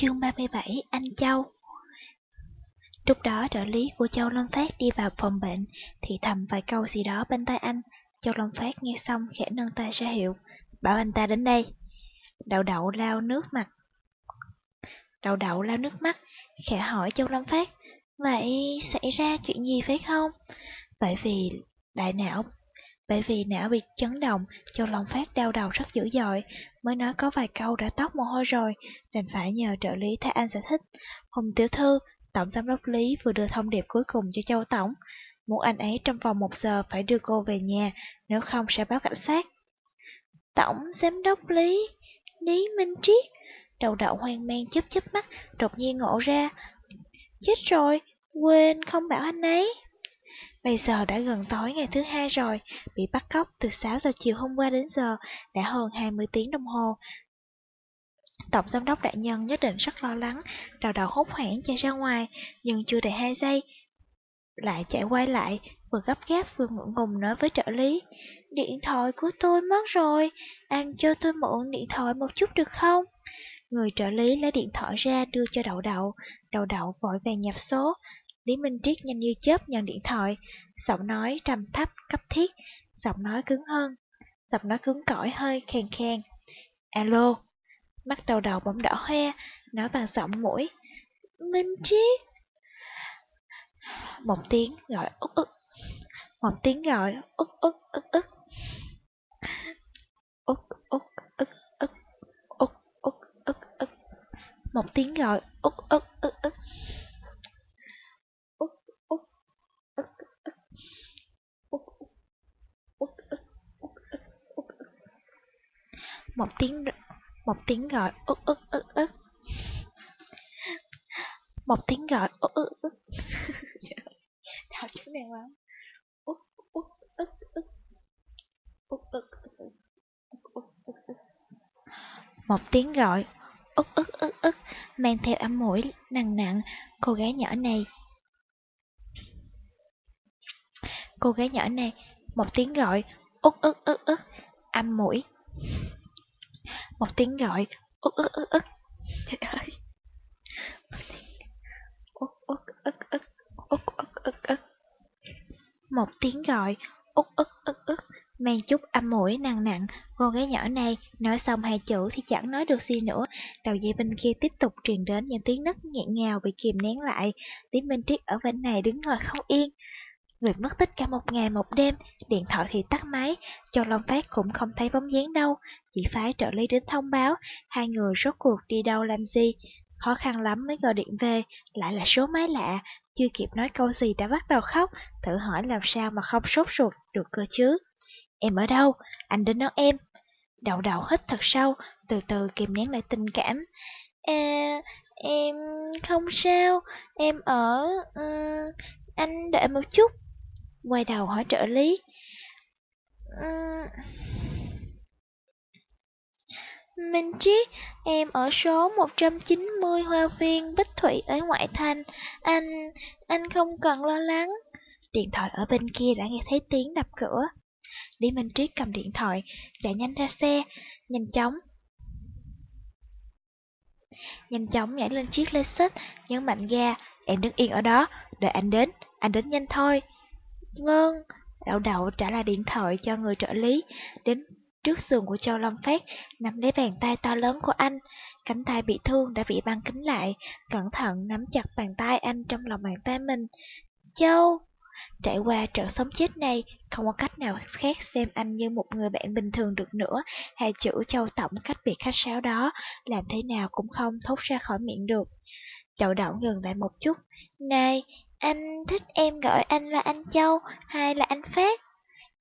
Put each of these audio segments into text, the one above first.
Chương 37 Anh Châu Lúc đó trợ lý của Châu Long Phát đi vào phòng bệnh thì thầm vài câu gì đó bên tai anh. Châu Long Phát nghe xong khẽ nâng tay ra hiệu, bảo anh ta đến đây. Đậu đậu lao nước mặt. Đậu đậu lao nước mắt, khẽ hỏi Châu Long Phát, vậy xảy ra chuyện gì phải không? Bởi vì đại não bởi vì não bị chấn động, Châu Long Phát đau đầu rất dữ dội, mới nói có vài câu đã tóc mồ hôi rồi, đành phải nhờ trợ lý thái anh giải thích. Hùng tiểu thư, tổng giám đốc Lý vừa đưa thông điệp cuối cùng cho Châu Tổng, muốn anh ấy trong vòng một giờ phải đưa cô về nhà, nếu không sẽ báo cảnh sát. Tổng giám đốc Lý, Lý Minh Triết, đầu đậu hoang mang chớp chớp mắt, đột nhiên ngộ ra. Chết rồi, quên không bảo anh ấy. Bây giờ đã gần tối ngày thứ hai rồi, bị bắt cóc từ 6 giờ chiều hôm qua đến giờ, đã hơn 20 tiếng đồng hồ. Tổng giám đốc đại nhân nhất định rất lo lắng, đầu đầu hốt hoảng chạy ra ngoài, nhưng chưa đầy 2 giây, lại chạy quay lại, vừa gấp gáp vừa ngượng ngùng nói với trợ lý. Điện thoại của tôi mất rồi, anh cho tôi mượn điện thoại một chút được không? Người trợ lý lấy điện thoại ra đưa cho đậu đậu, đậu đậu vội vàng nhập số, Lý Minh Triết nhanh như chớp nhận điện thoại, giọng nói trầm thấp, cấp thiết, giọng nói cứng hơn, giọng nói cứng cỏi hơi khen khen. Alo, mắt đầu đầu bỗng đỏ hoe, nói bằng giọng mũi. Minh Triết. Một tiếng gọi ức ức. Một tiếng gọi ức ức ức ức. Ức ức ức ức. Ức ức ức ức. Một tiếng gọi ức ức ức ức. Một tiếng một tiếng gọi ức ức ức ức một tiếng gọi ức ức ức đau chỗ này quá. Ức ức ức ức ức ức ức một tiếng gọi ức ức ức ức mang theo âm mũi nặng nặng. Cô gái nhỏ này. Cô gái nhỏ này, một tiếng gọi ức ức ức ức âm mũi một tiếng gọi. Ức ức ức ức trời ơi. Ức ức ức ức ức ức ức ức một tiếng gọi. Ức ức ức ức mang chút âm mũi nặng nặng. Cô gái nhỏ này nói xong hai chữ thì chẳng nói được gì nữa. Đầu dây bên kia tiếp tục truyền đến những tiếng nấc nghẹn ngào bị kìm nén lại. Tiếng minh triết ở bên này đứng ngồi không yên. Người mất tích cả một ngày một đêm, điện thoại thì tắt máy, Châu Long Phát cũng không thấy bóng dáng đâu, chỉ phái trợ lý đến thông báo, hai người rốt cuộc đi đâu làm gì. Khó khăn lắm mới gọi điện về, lại là số máy lạ, chưa kịp nói câu gì đã bắt đầu khóc, thử hỏi làm sao mà không sốt ruột được cơ chứ. Em ở đâu? Anh đến đón em. Đầu đầu hít thật sâu, từ từ kìm nén lại tình cảm. À, em không sao, em ở... Um, anh đợi một chút quay đầu hỏi trợ lý. Uhm... Minh Triết, em ở số 190 Hoa Viên Bích Thủy ở ngoại thành. Anh, anh không cần lo lắng. Điện thoại ở bên kia đã nghe thấy tiếng đập cửa. Lý Minh Triết cầm điện thoại, chạy nhanh ra xe, nhanh chóng. Nhanh chóng nhảy lên chiếc Lexus, nhấn mạnh ga, em đứng yên ở đó, đợi anh đến, anh đến nhanh thôi. Vâng, đậu đậu trả lại điện thoại cho người trợ lý, đến trước giường của Châu Long Phát, nắm lấy bàn tay to lớn của anh. Cánh tay bị thương đã bị băng kính lại, cẩn thận nắm chặt bàn tay anh trong lòng bàn tay mình. Châu! Trải qua trận sống chết này, không có cách nào khác xem anh như một người bạn bình thường được nữa, hai chữ Châu Tổng cách biệt khách sáo đó, làm thế nào cũng không thốt ra khỏi miệng được. Đậu đậu ngừng lại một chút. Này, anh thích em gọi anh là anh Châu hay là anh Phát?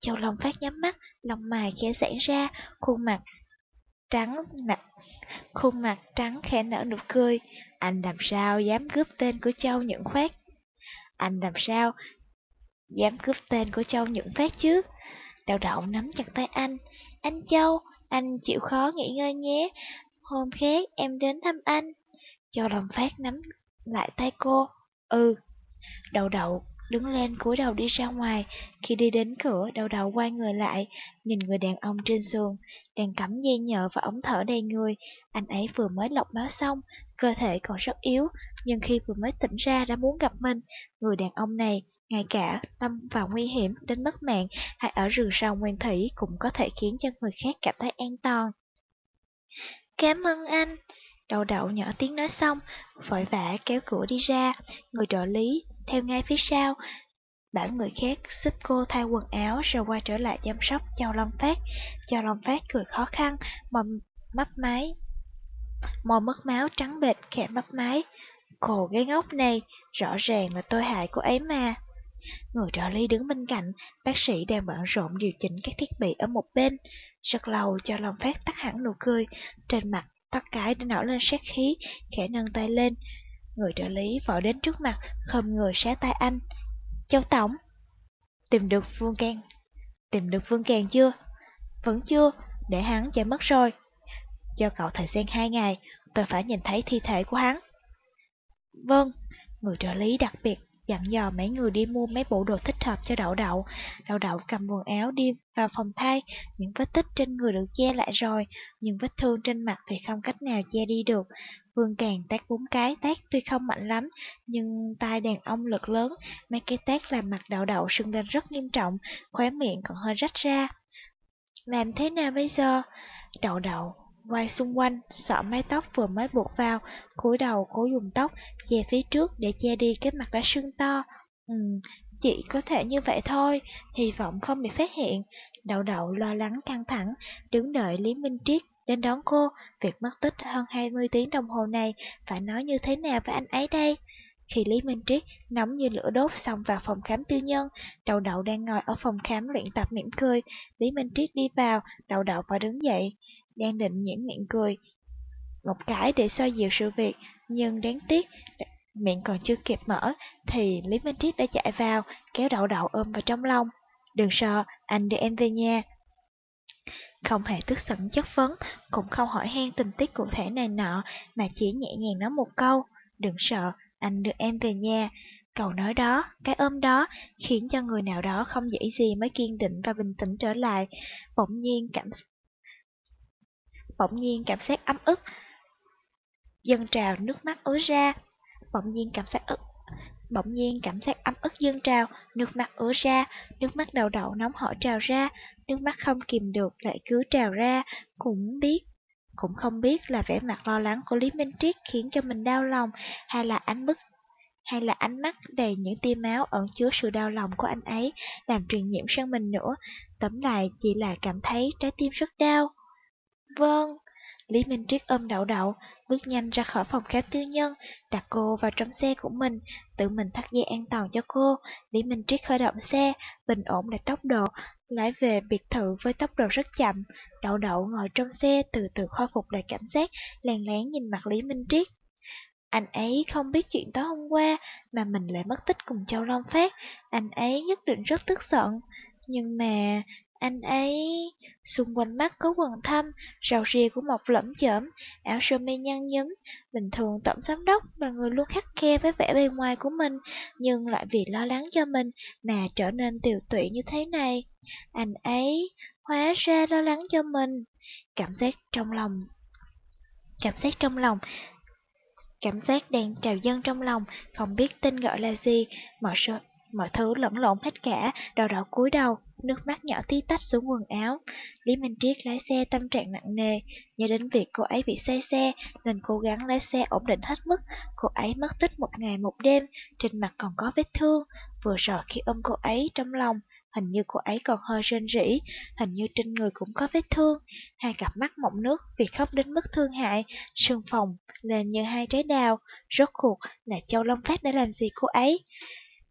Châu Long Phát nhắm mắt, lòng mày khẽ giãn ra, khuôn mặt trắng nặng, khuôn mặt trắng khẽ nở nụ cười. Anh làm sao dám cướp tên của Châu Nhẫn Phát? Anh làm sao dám cướp tên của Châu Nhẫn Phát chứ? Đào đậu nắm chặt tay anh. Anh Châu, anh chịu khó nghỉ ngơi nhé. Hôm khác em đến thăm anh. Châu Long Phát nắm lại tay cô. Ừ. Đầu đậu đứng lên cúi đầu đi ra ngoài. Khi đi đến cửa, đầu đậu quay người lại, nhìn người đàn ông trên giường, đang cắm dây nhợ và ống thở đầy người. Anh ấy vừa mới lọc máu xong, cơ thể còn rất yếu, nhưng khi vừa mới tỉnh ra đã muốn gặp mình, người đàn ông này ngay cả tâm vào nguy hiểm đến mất mạng hay ở rừng sâu nguyên thủy cũng có thể khiến cho người khác cảm thấy an toàn. Cảm ơn anh. Đầu đậu nhỏ tiếng nói xong, vội vã kéo cửa đi ra, người trợ lý theo ngay phía sau, bảo người khác giúp cô thay quần áo rồi quay trở lại chăm sóc cho Long Phát. Cho Long Phát cười khó khăn, mồm mấp máy, Mò mất máu trắng bệch khẽ mấp máy. Cô gái ngốc này, rõ ràng là tôi hại cô ấy mà. Người trợ lý đứng bên cạnh, bác sĩ đang bận rộn điều chỉnh các thiết bị ở một bên. Rất lâu cho Long Phát tắt hẳn nụ cười, trên mặt tóc cái đã nổi lên sát khí, khẽ nâng tay lên. Người trợ lý vội đến trước mặt, khom người xé tay anh. Châu Tổng, tìm được Vương Càng, tìm được Vương Càng chưa? Vẫn chưa, để hắn chạy mất rồi. Cho cậu thời gian hai ngày, tôi phải nhìn thấy thi thể của hắn. Vâng, người trợ lý đặc biệt dặn dò mấy người đi mua mấy bộ đồ thích hợp cho đậu đậu. Đậu đậu cầm quần áo đi vào phòng thay, những vết tích trên người được che lại rồi, nhưng vết thương trên mặt thì không cách nào che đi được. Vương càng tát bốn cái, tát, tuy không mạnh lắm, nhưng tay đàn ông lực lớn, mấy cái tát làm mặt đậu đậu sưng lên rất nghiêm trọng, khóe miệng còn hơi rách ra. Làm thế nào bây giờ? Đậu đậu quay xung quanh, sợ mái tóc vừa mới buộc vào, cúi đầu cố dùng tóc che phía trước để che đi cái mặt đã sưng to. Ừ, chỉ có thể như vậy thôi, hy vọng không bị phát hiện. Đậu đậu lo lắng căng thẳng, đứng đợi Lý Minh Triết đến đón cô. Việc mất tích hơn 20 tiếng đồng hồ này, phải nói như thế nào với anh ấy đây? Khi Lý Minh Triết nóng như lửa đốt xong vào phòng khám tư nhân, đậu đậu đang ngồi ở phòng khám luyện tập mỉm cười. Lý Minh Triết đi vào, đậu đậu và đứng dậy đang định nhãn miệng cười một cái để xoa dịu sự việc, nhưng đáng tiếc, miệng còn chưa kịp mở, thì Lý Minh Triết đã chạy vào, kéo đậu đậu ôm vào trong lòng. Đừng sợ, anh đưa em về nhà. Không hề tức giận chất vấn, cũng không hỏi han tình tiết cụ thể này nọ, mà chỉ nhẹ nhàng nói một câu, đừng sợ, anh đưa em về nhà. Câu nói đó, cái ôm đó, khiến cho người nào đó không dễ gì mới kiên định và bình tĩnh trở lại. Bỗng nhiên cảm bỗng nhiên cảm giác ấm ức, dâng trào nước mắt ứa ra, bỗng nhiên cảm giác ức Bỗng nhiên cảm giác ấm ức dâng trào, nước mắt ứa ra, nước mắt đầu đậu nóng hổi trào ra, nước mắt không kìm được lại cứ trào ra, cũng biết. Cũng không biết là vẻ mặt lo lắng của Lý Minh Triết khiến cho mình đau lòng, hay là ánh bức hay là ánh mắt đầy những tia máu ẩn chứa sự đau lòng của anh ấy làm truyền nhiễm sang mình nữa. Tóm lại chỉ là cảm thấy trái tim rất đau. Vâng, Lý Minh Triết ôm đậu đậu, bước nhanh ra khỏi phòng khám tư nhân, đặt cô vào trong xe của mình, tự mình thắt dây an toàn cho cô. Lý Minh Triết khởi động xe, bình ổn lại tốc độ, lái về biệt thự với tốc độ rất chậm. Đậu đậu ngồi trong xe từ từ khôi phục lại cảm giác, lèn lén nhìn mặt Lý Minh Triết. Anh ấy không biết chuyện tối hôm qua mà mình lại mất tích cùng Châu Long Phát, anh ấy nhất định rất tức giận. Nhưng mà anh ấy xung quanh mắt có quần thâm, râu ria của một lẫm chởm, áo sơ mi nhăn nhúm. Bình thường tổng giám đốc là người luôn khắc khe với vẻ bề ngoài của mình, nhưng lại vì lo lắng cho mình mà trở nên tiều tụy như thế này. Anh ấy hóa ra lo lắng cho mình. Cảm giác trong lòng Cảm giác trong lòng Cảm giác đang trào dâng trong lòng, không biết tên gọi là gì, mọi sự, mọi thứ lẫn lộn hết cả, đầu đỏ cúi đầu, nước mắt nhỏ tí tách xuống quần áo. Lý Minh Triết lái xe tâm trạng nặng nề, nhớ đến việc cô ấy bị say xe, nên cố gắng lái xe ổn định hết mức. Cô ấy mất tích một ngày một đêm, trên mặt còn có vết thương. Vừa rồi khi ôm cô ấy trong lòng, hình như cô ấy còn hơi rên rỉ, hình như trên người cũng có vết thương. Hai cặp mắt mộng nước vì khóc đến mức thương hại, sương phòng lên như hai trái đào. Rốt cuộc là Châu Long Phát đã làm gì cô ấy?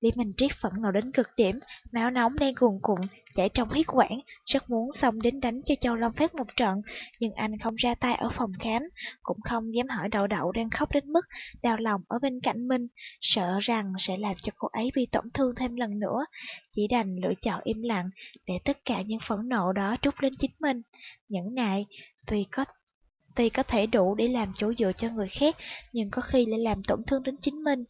Lý Minh Triết phẫn nộ đến cực điểm, máu nóng đang cuồn cuộn, chảy trong huyết quản, rất muốn xông đến đánh cho Châu Long Phát một trận, nhưng anh không ra tay ở phòng khám, cũng không dám hỏi đậu đậu đang khóc đến mức đau lòng ở bên cạnh mình, sợ rằng sẽ làm cho cô ấy bị tổn thương thêm lần nữa, chỉ đành lựa chọn im lặng để tất cả những phẫn nộ đó trút lên chính mình. Nhẫn nại, tuy có tuy có thể đủ để làm chỗ dựa cho người khác, nhưng có khi lại làm tổn thương đến chính mình.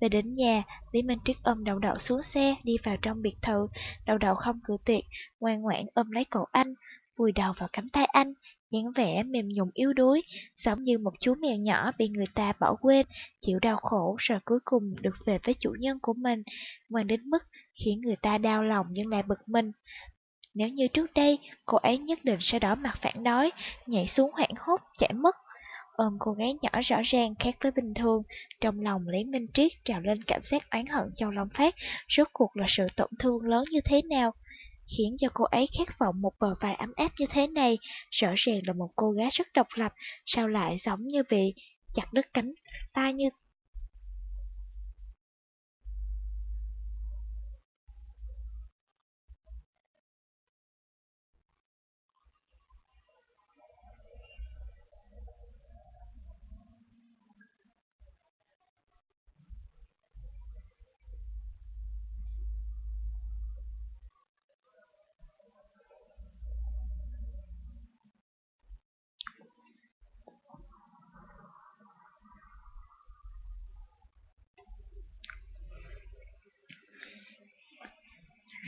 Về đến nhà, Lý Minh Triết ôm đầu đậu xuống xe, đi vào trong biệt thự. Đầu đậu không cự tuyệt, ngoan ngoãn ôm lấy cổ anh, vùi đầu vào cánh tay anh, dáng vẻ mềm nhùng yếu đuối, giống như một chú mèo nhỏ bị người ta bỏ quên, chịu đau khổ rồi cuối cùng được về với chủ nhân của mình, ngoan đến mức khiến người ta đau lòng nhưng lại bực mình. Nếu như trước đây, cô ấy nhất định sẽ đỏ mặt phản đối, nhảy xuống hoảng hốt, chạy mất. Ôm cô gái nhỏ rõ ràng khác với bình thường, trong lòng Lý Minh Triết trào lên cảm giác oán hận Châu Long Phát, rốt cuộc là sự tổn thương lớn như thế nào? Khiến cho cô ấy khát vọng một bờ vai ấm áp như thế này. Rõ ràng là một cô gái rất độc lập, sao lại giống như bị chặt đứt cánh tay như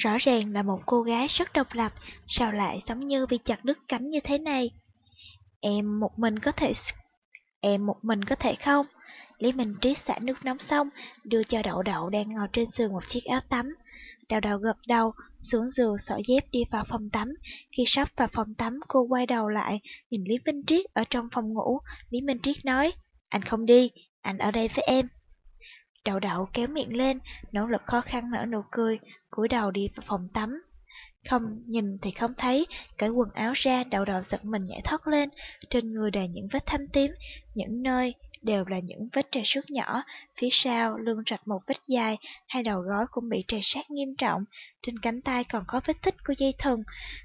Rõ ràng là một cô gái rất độc lập, sao lại giống như bị chặt đứt cánh như thế này? Em một mình có thể... Em một mình có thể không? Lý Minh Triết xả nước nóng xong, đưa cho đậu đậu đang ngồi trên giường một chiếc áo tắm. Đậu đậu gật đầu, xuống giường xỏ dép đi vào phòng tắm. Khi sắp vào phòng tắm, cô quay đầu lại, nhìn Lý Minh Triết ở trong phòng ngủ. Lý Minh Triết nói, anh không đi, anh ở đây với em. Đậu đậu kéo miệng lên, nỗ lực khó khăn nở nụ cười, cúi đầu đi vào phòng tắm. Không nhìn thì không thấy, cởi quần áo ra, đậu đậu giật mình nhảy thoát lên, trên người đầy những vết thâm tím, những nơi đều là những vết trầy xước nhỏ, phía sau lưng rạch một vết dài, hai đầu gối cũng bị trầy sát nghiêm trọng, trên cánh tay còn có vết tích của dây thừng,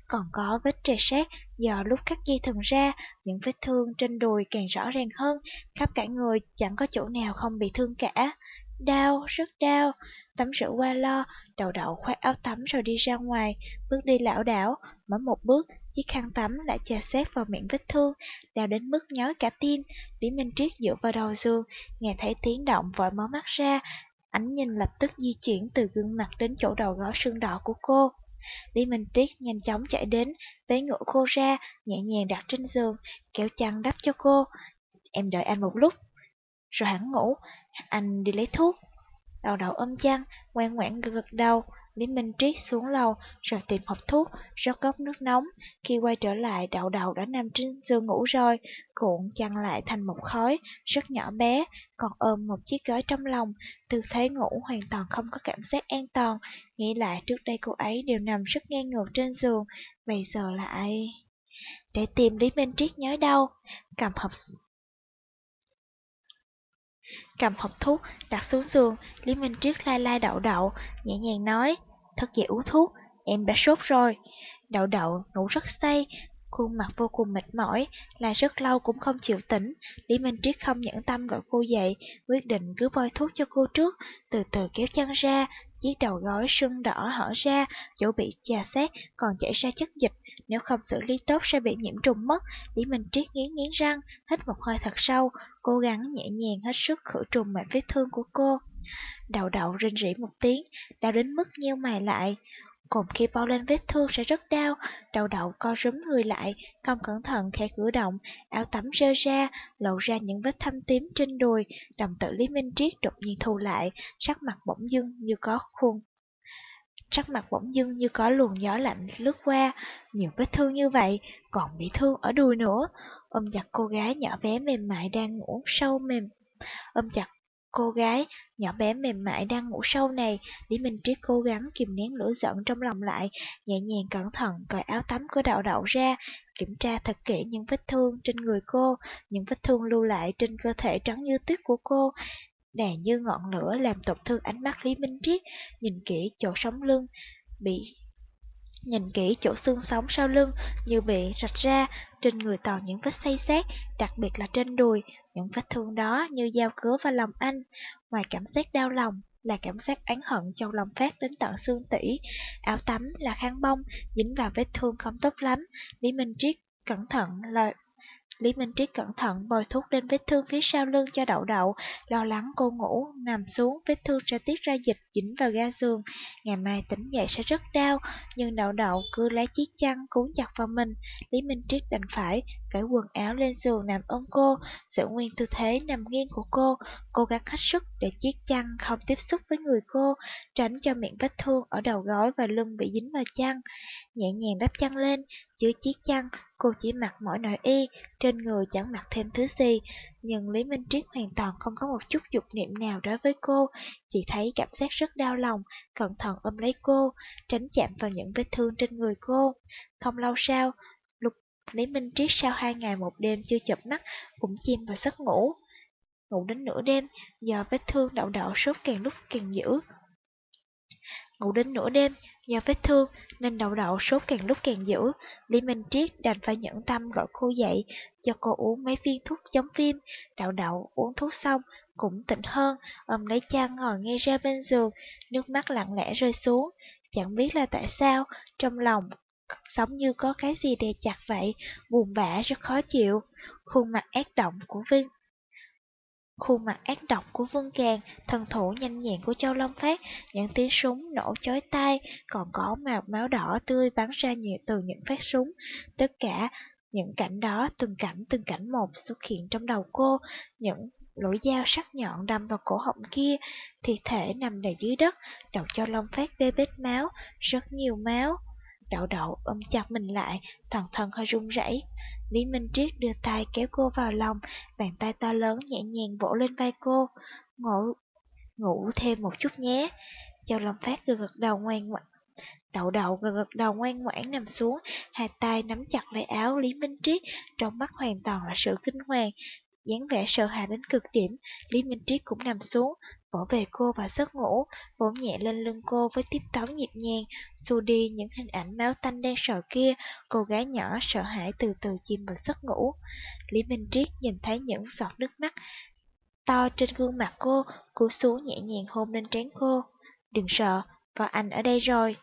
còn có vết trầy sát. Do lúc cắt dây thừng ra, những vết thương trên đùi càng rõ ràng hơn, khắp cả người chẳng có chỗ nào không bị thương cả. Đau, rất đau. Tắm rửa qua lo, đầu đậu khoác áo tắm rồi đi ra ngoài, bước đi lảo đảo, mỗi một bước, chiếc khăn tắm đã chà xét vào miệng vết thương, đau đến mức nhói cả tim. Lý Minh Triết dựa vào đầu giường, nghe thấy tiếng động vội mở mắt ra, ánh nhìn lập tức di chuyển từ gương mặt đến chỗ đầu gối sưng đỏ của cô. Lý Minh Triết nhanh chóng chạy đến, vế ngủ cô ra, nhẹ nhàng đặt trên giường, kéo chăn đắp cho cô. Em đợi anh một lúc, rồi hắn ngủ, anh đi lấy thuốc. Đầu đầu ôm chăn, ngoan ngoãn gật đầu, Lý Minh Triết xuống lầu, rồi tìm hộp thuốc, rót cốc nước nóng. Khi quay trở lại, đậu đầu đã nằm trên giường ngủ rồi, cuộn chăn lại thành một khói, rất nhỏ bé, còn ôm một chiếc gói trong lòng. Tư thế ngủ hoàn toàn không có cảm giác an toàn, nghĩ lại trước đây cô ấy đều nằm rất ngang ngược trên giường, bây giờ lại... Để tìm Lý Minh Triết nhớ đâu, cầm hộp Cầm hộp thuốc, đặt xuống giường, Lý Minh Triết lai lai đậu đậu, nhẹ nhàng nói, thật dậy uống thuốc, em đã sốt rồi. Đậu đậu ngủ rất say, khuôn mặt vô cùng mệt mỏi, là rất lâu cũng không chịu tỉnh. Lý Minh Triết không nhẫn tâm gọi cô dậy, quyết định cứ bôi thuốc cho cô trước, từ từ kéo chân ra, chiếc đầu gối sưng đỏ hở ra, chỗ bị chà xét còn chảy ra chất dịch, nếu không xử lý tốt sẽ bị nhiễm trùng mất. Lý Minh Triết nghiến nghiến răng, hít một hơi thật sâu, cố gắng nhẹ nhàng hết sức khử trùng mảnh vết thương của cô. Đầu đậu rên rỉ một tiếng, đau đến mức nheo mày lại. Cùng khi bao lên vết thương sẽ rất đau, đầu đậu co rúm người lại, không cẩn thận khẽ cử động, áo tắm rơi ra, lộ ra những vết thâm tím trên đùi, đồng tử Lý Minh Triết đột nhiên thu lại, sắc mặt bỗng dưng như có khuôn sắc mặt bỗng dưng như có luồng gió lạnh lướt qua, nhiều vết thương như vậy, còn bị thương ở đùi nữa. Ôm chặt cô gái nhỏ bé mềm mại đang ngủ sâu mềm. Ôm chặt cô gái nhỏ bé mềm mại đang ngủ sâu này, Lý Minh Triết cố gắng kìm nén lửa giận trong lòng lại, nhẹ nhàng cẩn thận cởi áo tắm của đậu đậu ra, kiểm tra thật kỹ những vết thương trên người cô, những vết thương lưu lại trên cơ thể trắng như tuyết của cô, đè như ngọn lửa làm tổn thương ánh mắt Lý Minh Triết, nhìn kỹ chỗ sống lưng, bị nhìn kỹ chỗ xương sống sau lưng như bị rạch ra, trên người toàn những vết xây sát, đặc biệt là trên đùi, những vết thương đó như dao cứa vào lòng anh. Ngoài cảm giác đau lòng là cảm giác oán hận trong lòng phát đến tận xương tỉ. Áo tắm là khăn bông, dính vào vết thương không tốt lắm. Lý Minh Triết cẩn thận lời Lý Minh Triết cẩn thận bôi thuốc lên vết thương phía sau lưng cho đậu đậu, lo lắng cô ngủ, nằm xuống, vết thương sẽ tiết ra dịch dính vào ga giường. Ngày mai tỉnh dậy sẽ rất đau, nhưng đậu đậu cứ lấy chiếc chăn cuốn chặt vào mình. Lý Minh Triết đành phải cởi quần áo lên giường nằm ôm cô, giữ nguyên tư thế nằm nghiêng của cô, cố gắng hết sức để chiếc chăn không tiếp xúc với người cô, tránh cho miệng vết thương ở đầu gối và lưng bị dính vào chăn. Nhẹ nhàng đắp chăn lên, dưới chiếc chăn, cô chỉ mặc mỗi nội y, trên người chẳng mặc thêm thứ gì. Nhưng Lý Minh Triết hoàn toàn không có một chút dục niệm nào đối với cô, chỉ thấy cảm giác rất đau lòng, cẩn thận ôm lấy cô, tránh chạm vào những vết thương trên người cô. Không lâu sau, Lục Lý Minh Triết sau hai ngày một đêm chưa chập mắt cũng chìm vào giấc ngủ. Ngủ đến nửa đêm, do vết thương đậu đậu sốt càng lúc càng dữ. Ngủ đến nửa đêm, nhờ vết thương nên đậu đậu sốt càng lúc càng dữ. Lý Minh Triết đành phải nhẫn tâm gọi cô dậy, cho cô uống mấy viên thuốc chống viêm. Đậu đậu uống thuốc xong, cũng tỉnh hơn, ôm lấy chăn ngồi ngay ra bên giường, nước mắt lặng lẽ rơi xuống. Chẳng biết là tại sao, trong lòng sống như có cái gì đè chặt vậy, buồn bã rất khó chịu. Khuôn mặt ác động của Vinh Khuôn mặt ác độc của Vương Càng, thần thủ nhanh nhẹn của Châu Long Phát, những tiếng súng nổ chói tai, còn có màu máu đỏ tươi bắn ra nhiều từ những phát súng. Tất cả những cảnh đó, từng cảnh từng cảnh một xuất hiện trong đầu cô, những lưỡi dao sắc nhọn đâm vào cổ họng kia, thi thể nằm đầy dưới đất, đầu Châu Long Phát bê bết máu, rất nhiều máu. Đậu đậu ôm chặt mình lại, toàn thân hơi run rẩy. Lý Minh Triết đưa tay kéo cô vào lòng, bàn tay to lớn nhẹ nhàng vỗ lên vai cô. Ngủ, ngủ thêm một chút nhé. Châu Long Phát gật gật đầu ngoan ngoãn. Đậu đậu gật gật đầu ngoan ngoãn nằm xuống, hai tay nắm chặt lấy áo Lý Minh Triết, trong mắt hoàn toàn là sự kinh hoàng, dáng vẻ sợ hãi đến cực điểm, Lý Minh Triết cũng nằm xuống, vỗ về cô và giấc ngủ, vỗ nhẹ lên lưng cô với tiếp tấu nhịp nhàng, xua đi những hình ảnh máu tanh đang sợ kia, cô gái nhỏ sợ hãi từ từ chìm vào giấc ngủ. Lý Minh Triết nhìn thấy những giọt nước mắt to trên gương mặt cô, cúi xuống nhẹ nhàng hôn lên trán cô. Đừng sợ, có anh ở đây rồi.